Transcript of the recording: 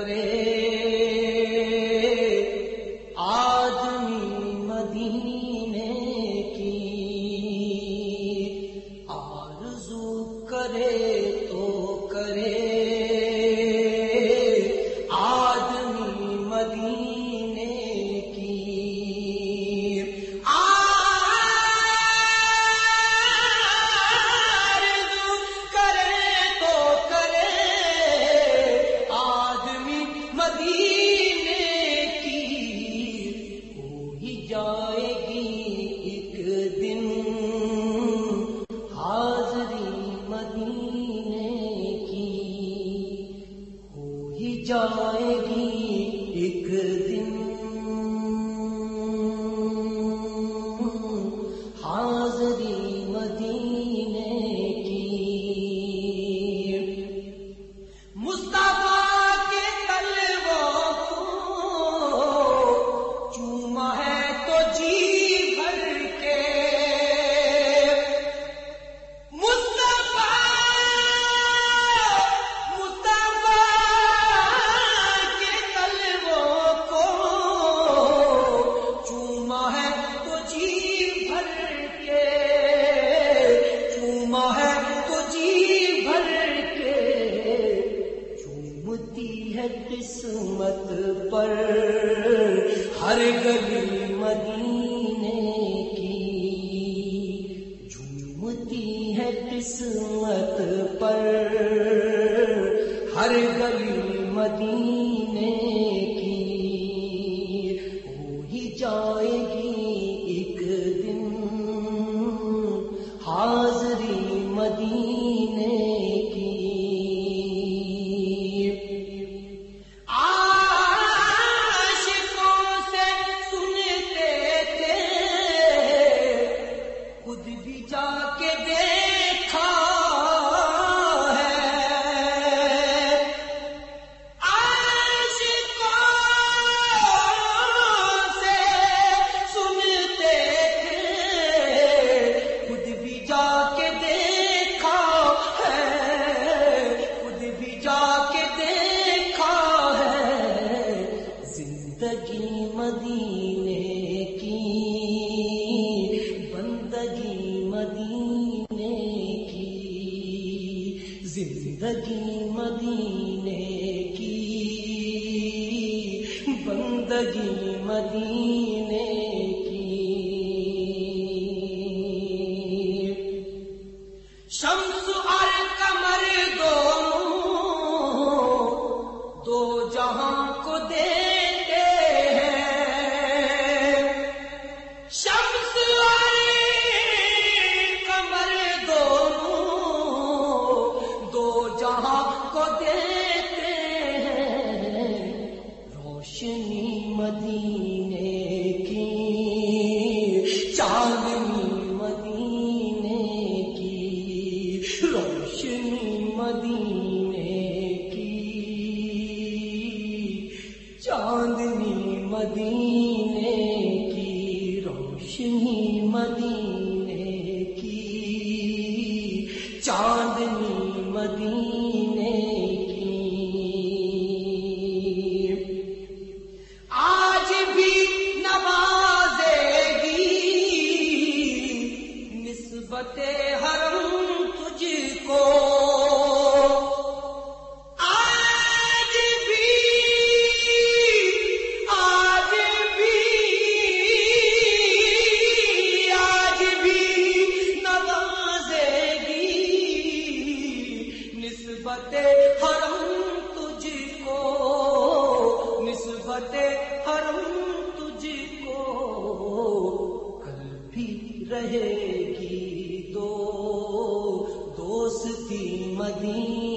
کرے۔ آدمی مدینے کی آرزو کرے۔ جو ہوتی ہے قسمت پر۔ ہر گلی مدینے کی جھومتی ہے قسمت پر۔ ہر گلی مدینے جا کے دیکھا مدینے کی زندگی مدینے کی۔ بندگی مدینے مدینے کی، چاندنی مدینے کی، روشنی مدینے کی، چاندنی مدینے کی، روشنی مدینے کی چاند مدین